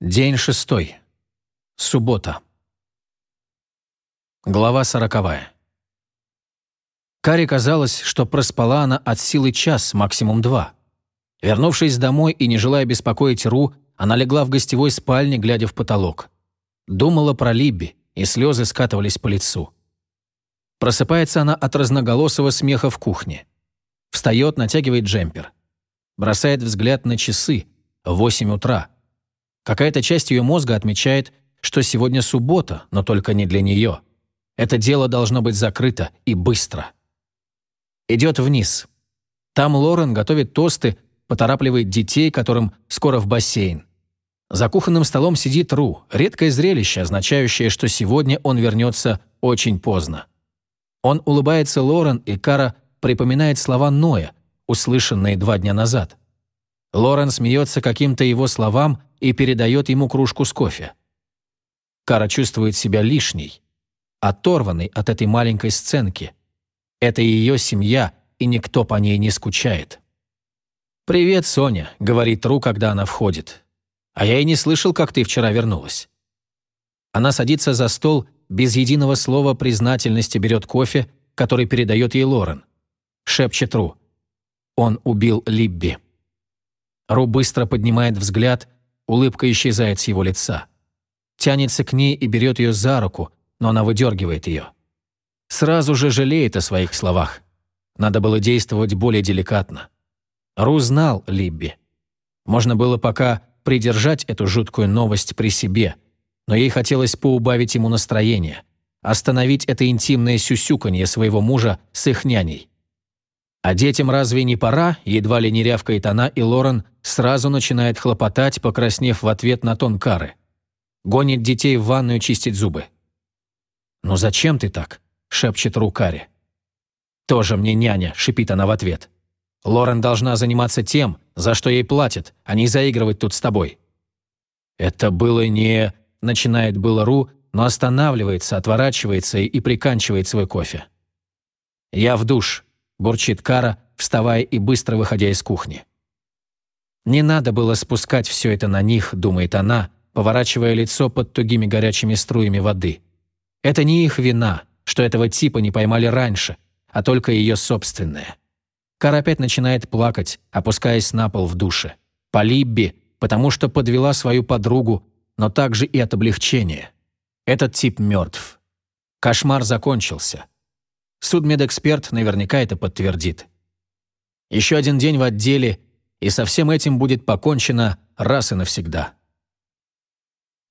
День шестой. Суббота. Глава сороковая. Каре казалось, что проспала она от силы час, максимум два. Вернувшись домой и не желая беспокоить Ру, она легла в гостевой спальне, глядя в потолок. Думала про Либби, и слезы скатывались по лицу. Просыпается она от разноголосого смеха в кухне. Встает, натягивает джемпер. Бросает взгляд на часы. Восемь утра. Какая-то часть ее мозга отмечает, что сегодня суббота, но только не для нее. Это дело должно быть закрыто и быстро. Идет вниз. Там Лорен готовит тосты, поторапливает детей, которым скоро в бассейн. За кухонным столом сидит Ру, редкое зрелище, означающее, что сегодня он вернется очень поздно. Он улыбается Лорен, и Кара припоминает слова Ноя, услышанные два дня назад. Лорен смеется каким-то его словам и передает ему кружку с кофе. Кара чувствует себя лишней, оторванной от этой маленькой сценки. Это ее семья, и никто по ней не скучает. «Привет, Соня», — говорит Ру, когда она входит. «А я и не слышал, как ты вчера вернулась». Она садится за стол, без единого слова признательности берет кофе, который передает ей Лорен. Шепчет Ру. «Он убил Либби». Ру быстро поднимает взгляд, улыбка исчезает с его лица. Тянется к ней и берет ее за руку, но она выдергивает ее. Сразу же жалеет о своих словах. Надо было действовать более деликатно. Ру знал Либби. Можно было пока придержать эту жуткую новость при себе, но ей хотелось поубавить ему настроение, остановить это интимное сюсюканье своего мужа с их няней. А детям разве не пора? Едва ли не рявкает она, и Лорен сразу начинает хлопотать, покраснев в ответ на тон кары. Гонит детей в ванную чистить зубы. «Ну зачем ты так?» – шепчет Рукари. «Тоже мне няня», – шипит она в ответ. «Лорен должна заниматься тем, за что ей платят, а не заигрывать тут с тобой». «Это было не...» – начинает было Ру, но останавливается, отворачивается и приканчивает свой кофе. «Я в душ», бурчит Кара, вставая и быстро выходя из кухни. Не надо было спускать все это на них, думает она, поворачивая лицо под тугими горячими струями воды. Это не их вина, что этого типа не поймали раньше, а только ее собственная. Кара опять начинает плакать, опускаясь на пол в душе. По Либби, потому что подвела свою подругу, но также и от облегчения. Этот тип мертв. Кошмар закончился. Судмедэксперт наверняка это подтвердит. Еще один день в отделе, и со всем этим будет покончено раз и навсегда.